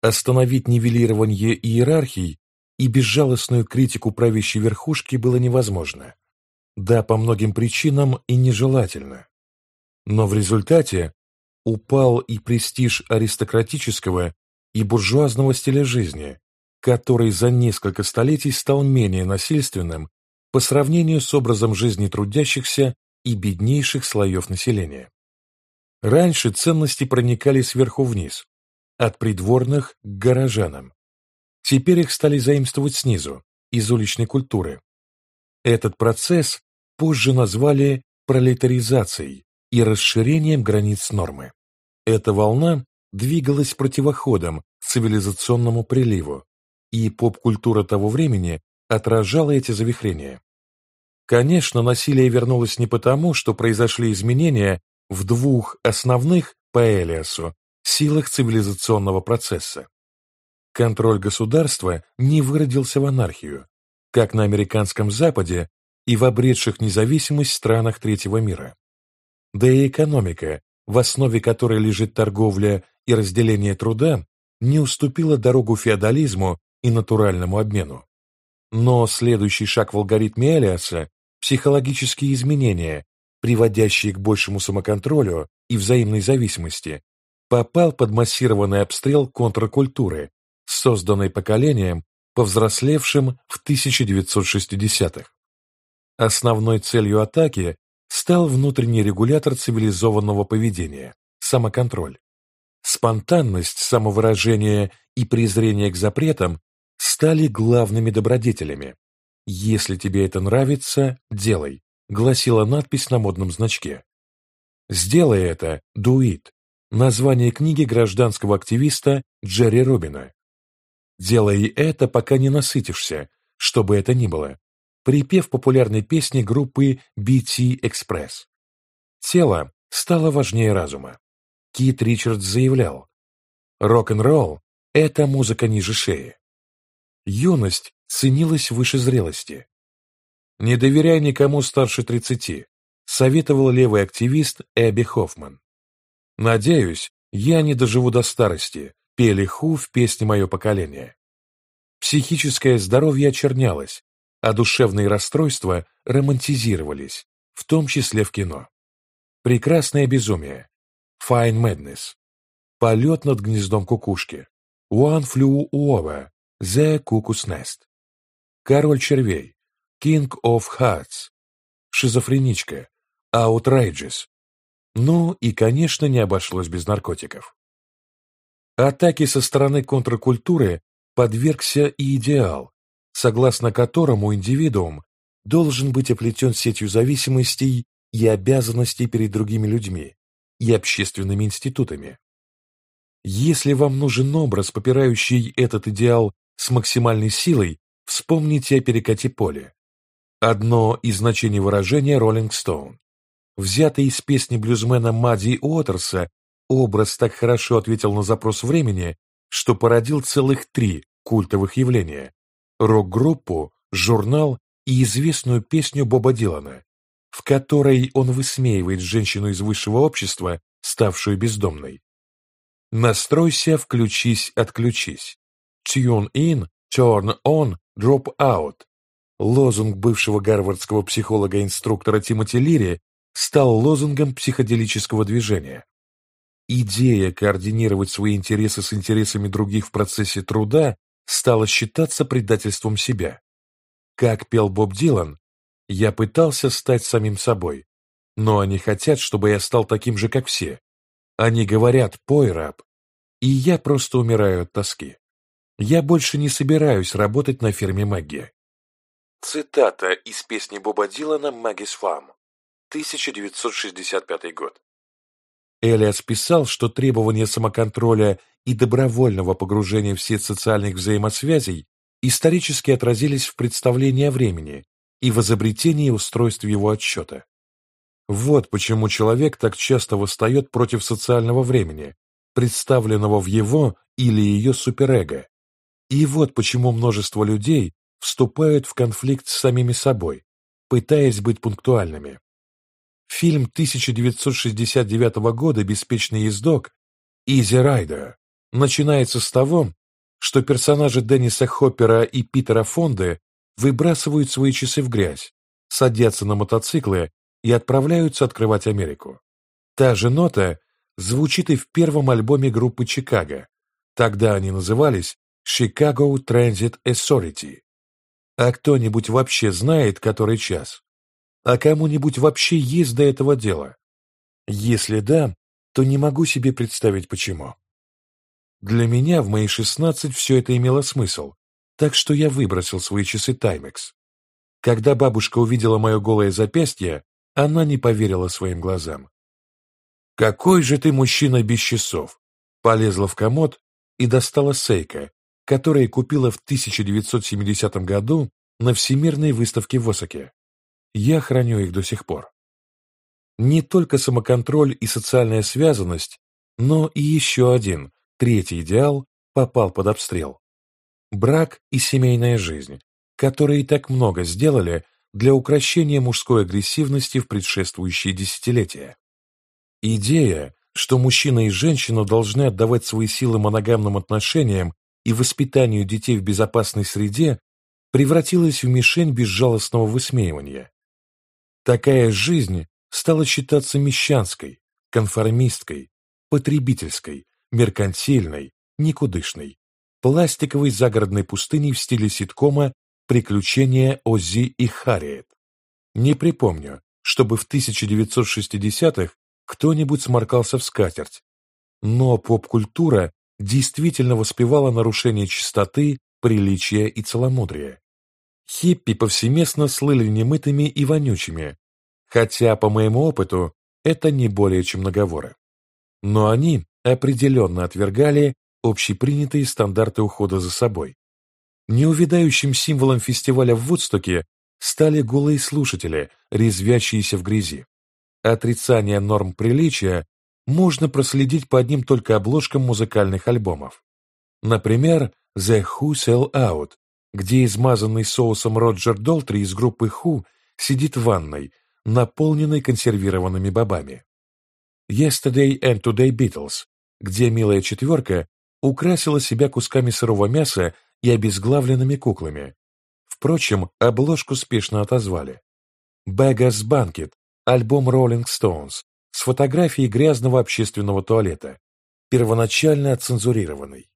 Остановить нивелирование иерархий и безжалостную критику правящей верхушки было невозможно. Да, по многим причинам и нежелательно. Но в результате упал и престиж аристократического и буржуазного стиля жизни, который за несколько столетий стал менее насильственным по сравнению с образом жизни трудящихся и беднейших слоев населения. Раньше ценности проникали сверху вниз, от придворных к горожанам. Теперь их стали заимствовать снизу, из уличной культуры. Этот процесс позже назвали пролетаризацией и расширением границ нормы. Эта волна двигалась противоходом к цивилизационному приливу, и поп-культура того времени отражала эти завихрения. Конечно, насилие вернулось не потому, что произошли изменения в двух основных, по Элиасу, силах цивилизационного процесса. Контроль государства не выродился в анархию, как на американском Западе и в обретших независимость странах третьего мира. Да и экономика, в основе которой лежит торговля и разделение труда, не уступила дорогу феодализму и натуральному обмену. Но следующий шаг в алгоритме Элиаса – психологические изменения, приводящие к большему самоконтролю и взаимной зависимости, попал под массированный обстрел контркультуры, созданной поколением, повзрослевшим в 1960-х. Основной целью атаки стал внутренний регулятор цивилизованного поведения – самоконтроль. Спонтанность, самовыражение и презрение к запретам стали главными добродетелями. «Если тебе это нравится, делай», – гласила надпись на модном значке. «Сделай это, do it», название книги гражданского активиста Джерри Робина. «Делай это, пока не насытишься, что бы это ни было», припев популярной песни группы BT Express. Тело стало важнее разума. Кит Ричардс заявлял, «Рок-н-ролл – это музыка ниже шеи». Юность ценилась выше зрелости. «Не доверяй никому старше 30», советовал левый активист Эбби Хоффман. «Надеюсь, я не доживу до старости», пели Ху в песне «Мое поколение». Психическое здоровье очернялось, а душевные расстройства романтизировались, в том числе в кино. Прекрасное безумие, Fine Madness, полет над гнездом кукушки, One Flew Over, The Cuckoo's Nest, Король червей, King of Hearts, Шизофреничка, Outrageous, ну и, конечно, не обошлось без наркотиков. Атаки со стороны контркультуры подвергся и идеал, согласно которому индивидуум должен быть оплетен сетью зависимостей и обязанностей перед другими людьми и общественными институтами. Если вам нужен образ, попирающий этот идеал с максимальной силой, вспомните о перекате поле. Одно из значений выражения «Роллинг Стоун». Взятый из песни блюзмена Мадди Уотерса, образ так хорошо ответил на запрос времени, что породил целых три культовых явления – рок-группу, журнал и известную песню Боба Дилана, в которой он высмеивает женщину из высшего общества, ставшую бездомной. Настройся, включись, отключись. Tune in, turn on, drop out. Лозунг бывшего гарвардского психолога-инструктора Тимоти Лири стал лозунгом психоделического движения. Идея координировать свои интересы с интересами других в процессе труда стала считаться предательством себя. Как пел Боб Дилан, «Я пытался стать самим собой, но они хотят, чтобы я стал таким же, как все. Они говорят «пой, раб», и я просто умираю от тоски. Я больше не собираюсь работать на ферме Мэгги. Цитата из песни Боба Дилана «Мэггис Фам», 1965 год. Элиас писал, что требования самоконтроля и добровольного погружения в сеть социальных взаимосвязей исторически отразились в представлении о времени и в изобретении устройств его отсчета. Вот почему человек так часто восстает против социального времени, представленного в его или ее суперэго. И вот почему множество людей вступают в конфликт с самими собой, пытаясь быть пунктуальными. Фильм 1969 года «Беспечный ездок» «Easy Rider» начинается с того, что персонажи Денниса Хоппера и Питера Фонды выбрасывают свои часы в грязь, садятся на мотоциклы и отправляются открывать Америку. Та же нота звучит и в первом альбоме группы «Чикаго». Тогда они назывались «Chicago Transit Authority». А кто-нибудь вообще знает, который час? А кому-нибудь вообще есть до этого дело? Если да, то не могу себе представить почему. Для меня в мои 16 все это имело смысл, так что я выбросил свои часы Таймекс. Когда бабушка увидела мое голое запястье, она не поверила своим глазам. «Какой же ты мужчина без часов!» Полезла в комод и достала Сейка, которая купила в 1970 году на Всемирной выставке в Осаке. Я храню их до сих пор. Не только самоконтроль и социальная связанность, но и еще один, третий идеал, попал под обстрел. Брак и семейная жизнь, которые так много сделали для укрощения мужской агрессивности в предшествующие десятилетия. Идея, что мужчина и женщина должны отдавать свои силы моногамным отношениям и воспитанию детей в безопасной среде, превратилась в мишень безжалостного высмеивания. Такая жизнь стала считаться мещанской, конформистской, потребительской, меркантильной, никудышной, пластиковой загородной пустыней в стиле ситкома «Приключения Оззи и Харриет». Не припомню, чтобы в 1960-х кто-нибудь сморкался в скатерть, но поп-культура действительно воспевала нарушение чистоты, приличия и целомудрия. Хиппи повсеместно слыли немытыми и вонючими, хотя, по моему опыту, это не более чем наговоры. Но они определенно отвергали общепринятые стандарты ухода за собой. Неувидающим символом фестиваля в Вудстоке стали голые слушатели, резвящиеся в грязи. Отрицание норм приличия можно проследить по одним только обложкам музыкальных альбомов. Например, The Who Sell Out, где измазанный соусом Роджер Долтри из группы Who сидит в ванной, наполненной консервированными бобами. Yesterday and Today Beatles, где милая четверка украсила себя кусками сырого мяса и обезглавленными куклами. Впрочем, обложку спешно отозвали. Beggars Banquet, альбом Rolling Stones, с фотографией грязного общественного туалета, первоначально отцензурированный.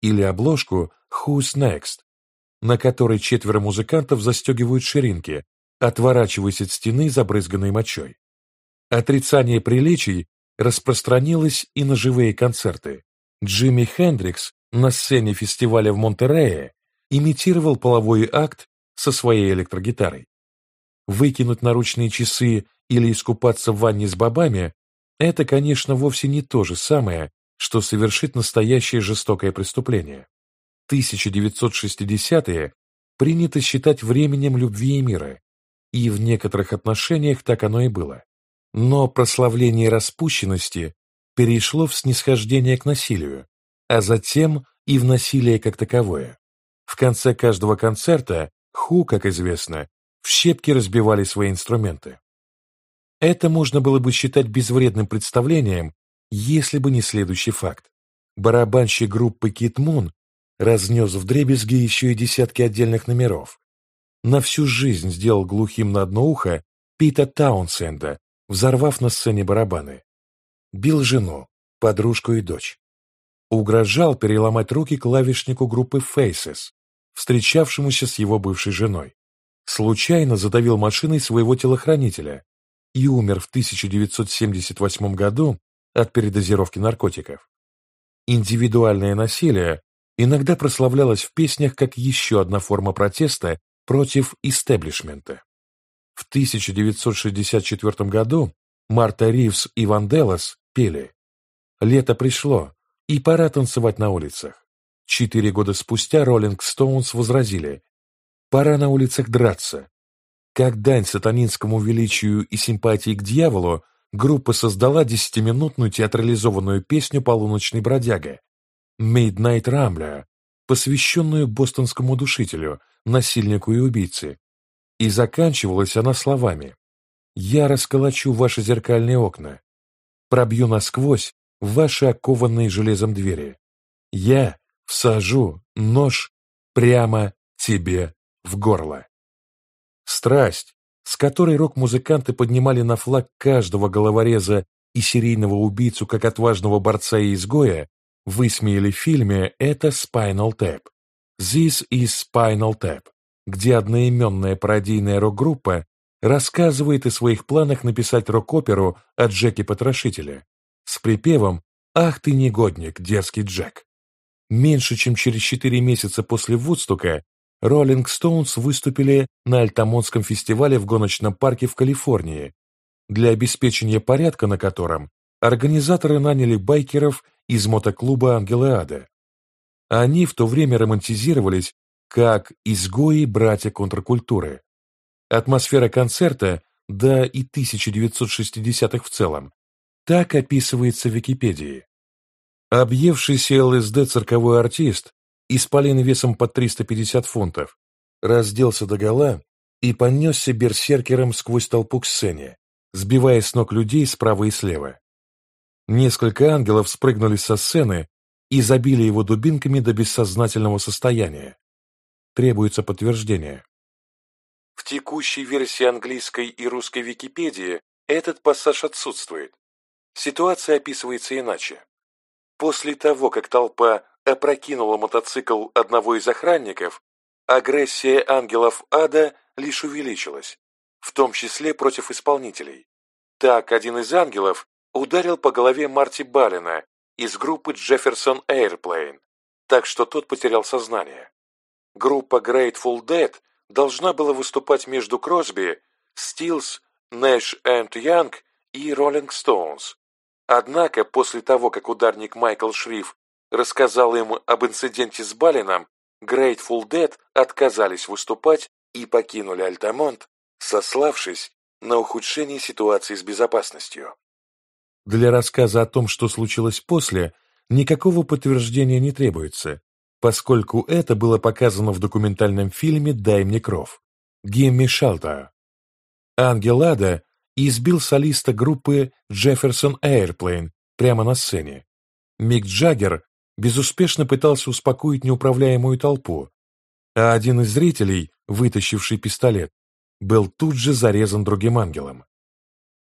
Или обложку Who's Next, на которой четверо музыкантов застегивают ширинки, отворачиваясь от стены, забрызганной мочой. Отрицание приличий распространилось и на живые концерты. Джимми Хендрикс на сцене фестиваля в Монтерее имитировал половой акт со своей электрогитарой. Выкинуть наручные часы или искупаться в ванне с бобами – это, конечно, вовсе не то же самое, что совершить настоящее жестокое преступление. 1960-е принято считать временем любви и мира, и в некоторых отношениях так оно и было. Но прославление распущенности перешло в снисхождение к насилию, а затем и в насилие как таковое. В конце каждого концерта Ху, как известно, в щепки разбивали свои инструменты. Это можно было бы считать безвредным представлением, если бы не следующий факт. Барабанщик группы Кит Мун разнес в дребезги еще и десятки отдельных номеров. На всю жизнь сделал глухим на одно ухо Пита Таунсенда, взорвав на сцене барабаны. Бил жену, подружку и дочь. Угрожал переломать руки клавишнику группы Faces, встречавшемуся с его бывшей женой. Случайно задавил машиной своего телохранителя, и умер в 1978 году от передозировки наркотиков. Индивидуальное насилие иногда прославлялось в песнях как еще одна форма протеста против истеблишмента. В 1964 году Марта Ривз и Ванделос пели «Лето пришло, и пора танцевать на улицах». Четыре года спустя Роллинг Стоунс возразили «Пора на улицах драться, как дань сатанинскому величию и симпатии к дьяволу, группа создала десятиминутную театрализованную песню «Полуночный бродяга» «Midnight Rambler», посвященную бостонскому душителю, насильнику и убийце. И заканчивалась она словами «Я расколочу ваши зеркальные окна, пробью насквозь ваши окованные железом двери, Я всажу нож прямо тебе в горло. Страсть, с которой рок-музыканты поднимали на флаг каждого головореза и серийного убийцу как отважного борца и изгоя, высмеяли в фильме это Spinal Tap. This is Spinal Tap, где одноименная пародийная рок-группа рассказывает о своих планах написать рок-оперу о Джеке Потрошителе с припевом «Ах ты негодник, дерзкий Джек». Меньше чем через четыре месяца после Вудстока Роллинг Стоунс выступили на Альтамонском фестивале в гоночном парке в Калифорнии, для обеспечения порядка на котором организаторы наняли байкеров из мотоклуба «Ангелы Ада». Они в то время романтизировались как изгои братья контркультуры. Атмосфера концерта, да и 1960-х в целом, так описывается в Википедии. Объевшийся ЛСД цирковой артист, исполин весом под 350 фунтов, разделся догола и понесся берсеркером сквозь толпу к сцене, сбивая с ног людей справа и слева. Несколько ангелов спрыгнули со сцены и забили его дубинками до бессознательного состояния. Требуется подтверждение. В текущей версии английской и русской Википедии этот пассаж отсутствует. Ситуация описывается иначе. После того, как толпа опрокинула мотоцикл одного из охранников, агрессия ангелов ада лишь увеличилась, в том числе против исполнителей. Так, один из ангелов ударил по голове Марти Баллина из группы Jefferson Airplane, так что тот потерял сознание. Группа Grateful Dead должна была выступать между Кросби, Стилс, Нэш энд Янг и Rolling Stones. Однако после того, как ударник Майкл Шриф рассказал им об инциденте с Балином, Grateful Dead отказались выступать и покинули Альтамонт, сославшись на ухудшение ситуации с безопасностью. Для рассказа о том, что случилось после, никакого подтверждения не требуется, поскольку это было показано в документальном фильме «Дай мне кров» Гимми Шалта. Ангел Ада избил солиста группы Jefferson Airplane прямо на сцене. Мик Джаггер безуспешно пытался успокоить неуправляемую толпу, а один из зрителей, вытащивший пистолет, был тут же зарезан другим ангелом.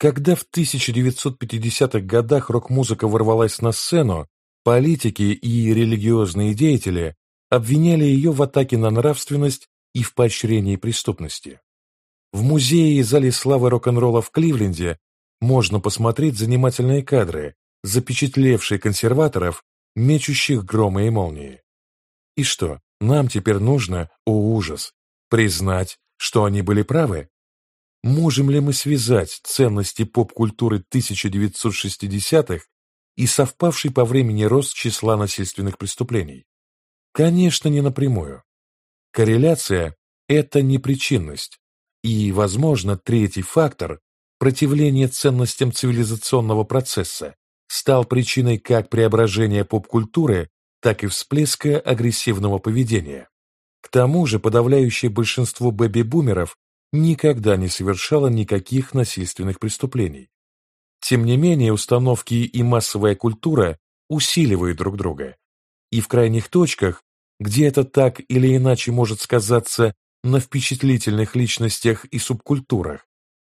Когда в 1950-х годах рок-музыка ворвалась на сцену, политики и религиозные деятели обвиняли ее в атаке на нравственность и в поощрении преступности. В музее и зале славы рок-н-ролла в Кливленде можно посмотреть занимательные кадры, запечатлевшие консерваторов, мечущих громы и молнии. И что, нам теперь нужно, о ужас, признать, что они были правы? Можем ли мы связать ценности поп-культуры 1960-х и совпавший по времени рост числа насильственных преступлений? Конечно, не напрямую. Корреляция – это не причинность, и, возможно, третий фактор – противление ценностям цивилизационного процесса стал причиной как преображения поп-культуры, так и всплеска агрессивного поведения. К тому же подавляющее большинство бэби-бумеров никогда не совершало никаких насильственных преступлений. Тем не менее, установки и массовая культура усиливают друг друга. И в крайних точках, где это так или иначе может сказаться на впечатлительных личностях и субкультурах,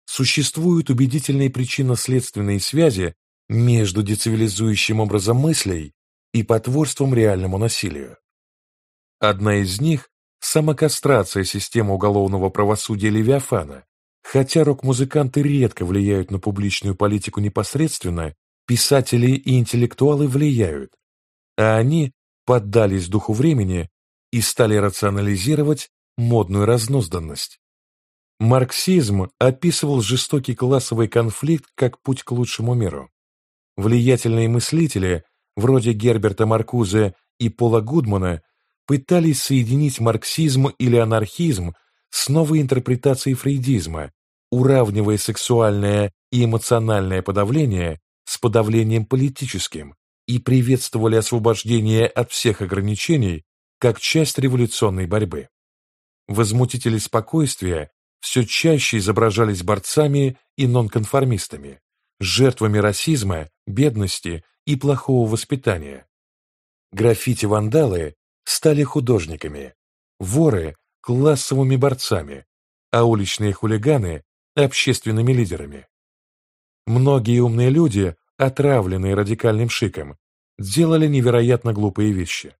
существуют убедительные причинно-следственные связи между децивилизующим образом мыслей и потворством реальному насилию. Одна из них – самокастрация системы уголовного правосудия Левиафана. Хотя рок-музыканты редко влияют на публичную политику непосредственно, писатели и интеллектуалы влияют, а они поддались духу времени и стали рационализировать модную разнузданность. Марксизм описывал жестокий классовый конфликт как путь к лучшему миру. Влиятельные мыслители, вроде Герберта Маркузе и Пола Гудмана, пытались соединить марксизм или анархизм с новой интерпретацией фрейдизма, уравнивая сексуальное и эмоциональное подавление с подавлением политическим и приветствовали освобождение от всех ограничений как часть революционной борьбы. Возмутители спокойствия все чаще изображались борцами и нонконформистами, жертвами расизма, бедности и плохого воспитания. Граффити-вандалы стали художниками, воры – классовыми борцами, а уличные хулиганы – общественными лидерами. Многие умные люди, отравленные радикальным шиком, делали невероятно глупые вещи.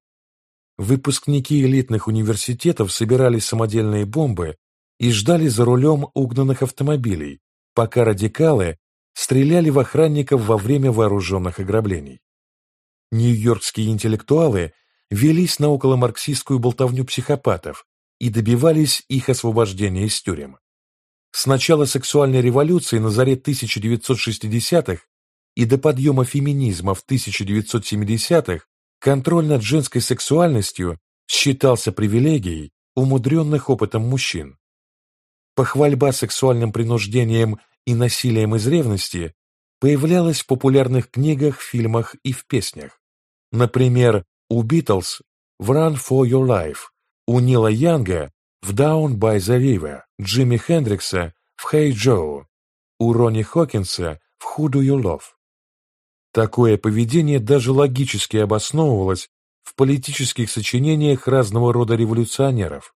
Выпускники элитных университетов собирали самодельные бомбы и ждали за рулем угнанных автомобилей, пока радикалы стреляли в охранников во время вооруженных ограблений. Нью-Йоркские интеллектуалы велись на околомарксистскую болтовню психопатов и добивались их освобождения из тюрем. С начала сексуальной революции на заре 1960-х и до подъема феминизма в 1970-х контроль над женской сексуальностью считался привилегией умудренных опытом мужчин. Похвальба сексуальным принуждением и насилием из ревности появлялась в популярных книгах, фильмах и в песнях. Например, у Битлз в Run for Your Life, у Нила Янга в Down by the River, Джимми Хендрикса в Hey Joe, у Ронни Хокинса в Who Do You Love. Такое поведение даже логически обосновывалось в политических сочинениях разного рода революционеров.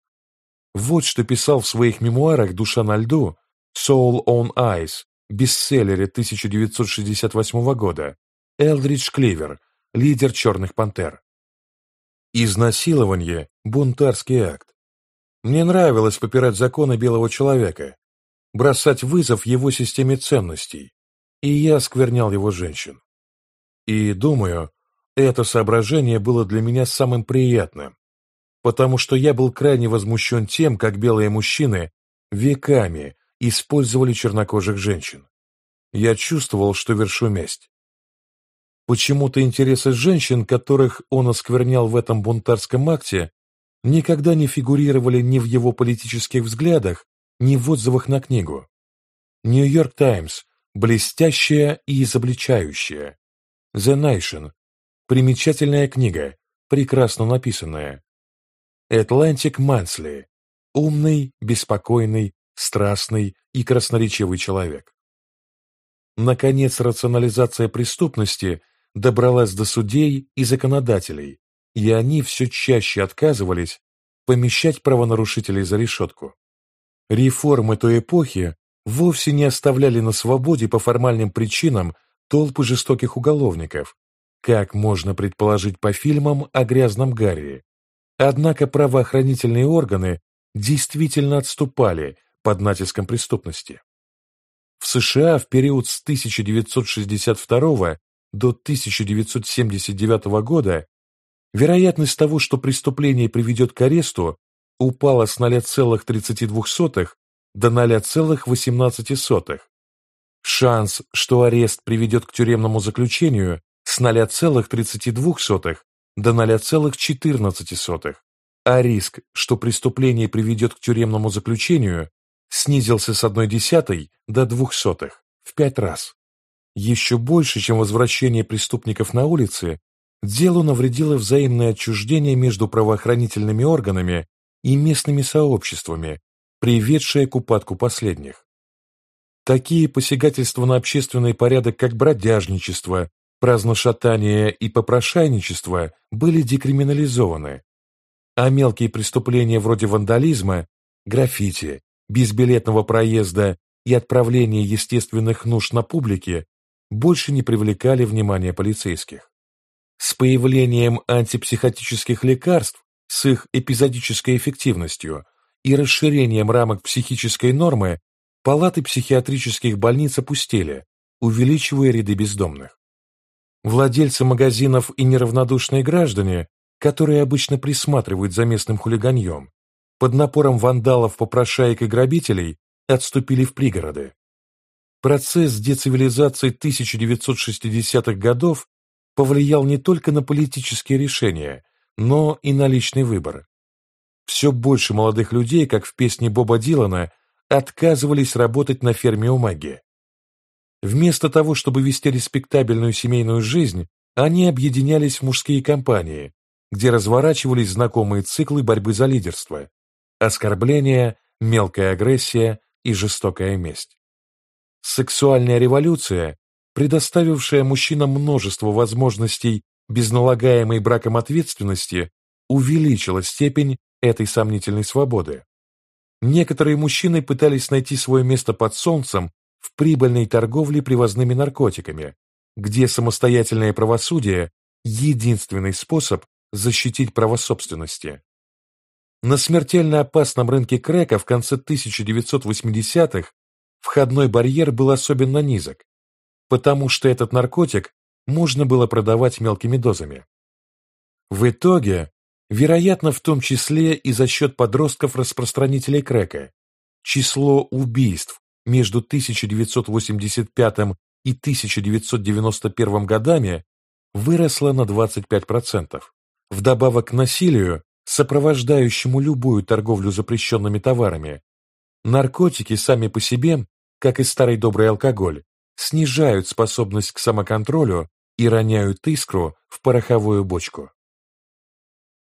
Вот что писал в своих мемуарах «Душа на льду» Soul on Ice, бестселлере 1968 года, Элдридж Кливер, лидер «Черных пантер». Изнасилование – бунтарский акт. Мне нравилось попирать законы белого человека, бросать вызов его системе ценностей, и я сквернял его женщин. И, думаю, это соображение было для меня самым приятным, потому что я был крайне возмущен тем, как белые мужчины веками использовали чернокожих женщин. Я чувствовал, что вершу месть. Почему-то интересы женщин, которых он осквернял в этом бунтарском акте, никогда не фигурировали ни в его политических взглядах, ни в отзывах на книгу. Нью-Йорк Таймс – блестящая и изобличающая. The Nation – примечательная книга, прекрасно написанная. Atlantic Monthly – умный, беспокойный, страстный и красноречивый человек. Наконец, рационализация преступности добралась до судей и законодателей, и они все чаще отказывались помещать правонарушителей за решетку. Реформы той эпохи вовсе не оставляли на свободе по формальным причинам толпы жестоких уголовников, как можно предположить по фильмам о грязном Гарри. Однако правоохранительные органы действительно отступали под натиском преступности. В США в период с 1962 до 1979 года вероятность того, что преступление приведет к аресту, упала с 0,32 до 0,18. Шанс, что арест приведет к тюремному заключению, с 0,32 до 0,14, а риск, что преступление приведет к тюремному заключению, снизился с одной десятой до двух сотых, в пять раз. Еще больше, чем возвращение преступников на улицы, делу навредило взаимное отчуждение между правоохранительными органами и местными сообществами, приведшее к упадку последних. Такие посягательства на общественный порядок, как бродяжничество, праздношатание и попрошайничество, были декриминализованы, а мелкие преступления вроде вандализма, граффити, безбилетного проезда и отправления естественных нужд на публике больше не привлекали внимания полицейских. С появлением антипсихотических лекарств с их эпизодической эффективностью и расширением рамок психической нормы палаты психиатрических больниц опустели, увеличивая ряды бездомных. Владельцы магазинов и неравнодушные граждане, которые обычно присматривают за местным хулиганьем, под напором вандалов, попрошаек и грабителей отступили в пригороды. Процесс децивилизации 1960-х годов повлиял не только на политические решения, но и на личный выбор. Все больше молодых людей, как в песне Боба Дилана, отказывались работать на ферме у маги. Вместо того, чтобы вести респектабельную семейную жизнь, они объединялись в мужские компании, где разворачивались знакомые циклы борьбы за лидерство, оскорбления, мелкая агрессия и жестокая месть. Сексуальная революция, предоставившая мужчинам множество возможностей без налагаемой браком ответственности увеличила степень этой сомнительной свободы. Некоторые мужчины пытались найти свое место под солнцем в прибыльной торговле привозными наркотиками, где самостоятельное правосудие – единственный способ защитить право собственности. На смертельно опасном рынке крека в конце 1980-х входной барьер был особенно низок, потому что этот наркотик можно было продавать мелкими дозами. В итоге, вероятно, в том числе и за счет подростков-распространителей крека, число убийств между 1985 и 1991 годами выросло на 25%. Вдобавок к насилию, сопровождающему любую торговлю запрещенными товарами, наркотики сами по себе, как и старый добрый алкоголь, снижают способность к самоконтролю и роняют искру в пороховую бочку.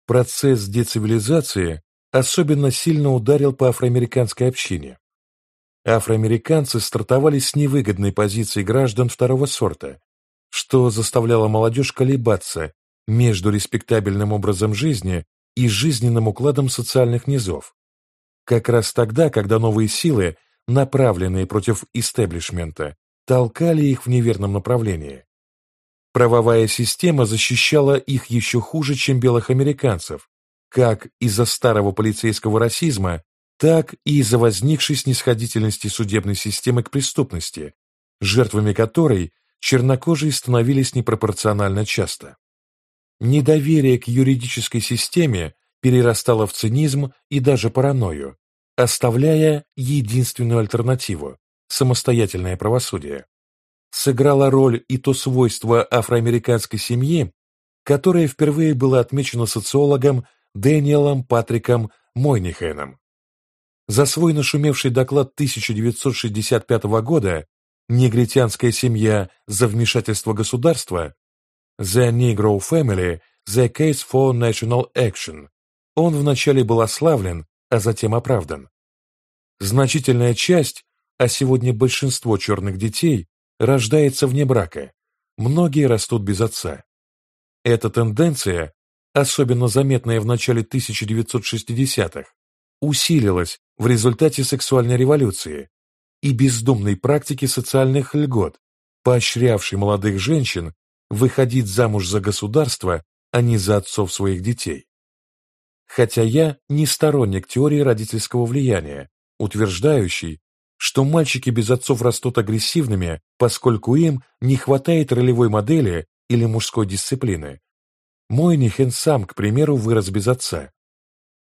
Процесс децивилизации особенно сильно ударил по афроамериканской общине. Афроамериканцы стартовали с невыгодной позиции граждан второго сорта, что заставляло молодежь колебаться между респектабельным образом жизни и жизненным укладом социальных низов. Как раз тогда, когда новые силы, направленные против истеблишмента, толкали их в неверном направлении. Правовая система защищала их еще хуже, чем белых американцев, как из-за старого полицейского расизма, так и из-за возникшей снисходительности судебной системы к преступности, жертвами которой чернокожие становились непропорционально часто. Недоверие к юридической системе перерастало в цинизм и даже паранойю, оставляя единственную альтернативу – самостоятельное правосудие. Сыграло роль и то свойство афроамериканской семьи, которое впервые было отмечено социологом Дэниелом Патриком Мойнихеном. За свой нашумевший доклад 1965 года «Негритянская семья за вмешательство государства» The Negro Family – The Case for National Action он вначале был ославлен, а затем оправдан. Значительная часть, а сегодня большинство черных детей, рождается вне брака, многие растут без отца. Эта тенденция, особенно заметная в начале 1960-х, усилилась в результате сексуальной революции и бездумной практики социальных льгот, поощрявшей молодых женщин выходить замуж за государство, а не за отцов своих детей. Хотя я не сторонник теории родительского влияния, утверждающей, что мальчики без отцов растут агрессивными, поскольку им не хватает ролевой модели или мужской дисциплины. Мой Нихен сам, к примеру, вырос без отца.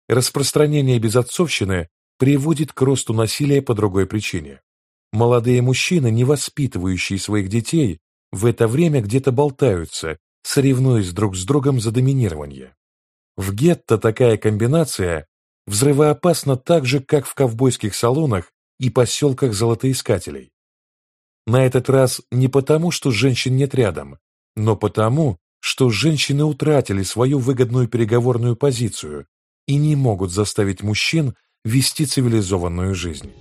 Распространение безотцовщины приводит к росту насилия по другой причине. Молодые мужчины, не воспитывающие своих детей, в это время где-то болтаются, соревнуясь друг с другом за доминирование. В гетто такая комбинация взрывоопасна так же, как в ковбойских салонах и поселках золотоискателей. На этот раз не потому, что женщин нет рядом, но потому, что женщины утратили свою выгодную переговорную позицию и не могут заставить мужчин вести цивилизованную жизнь.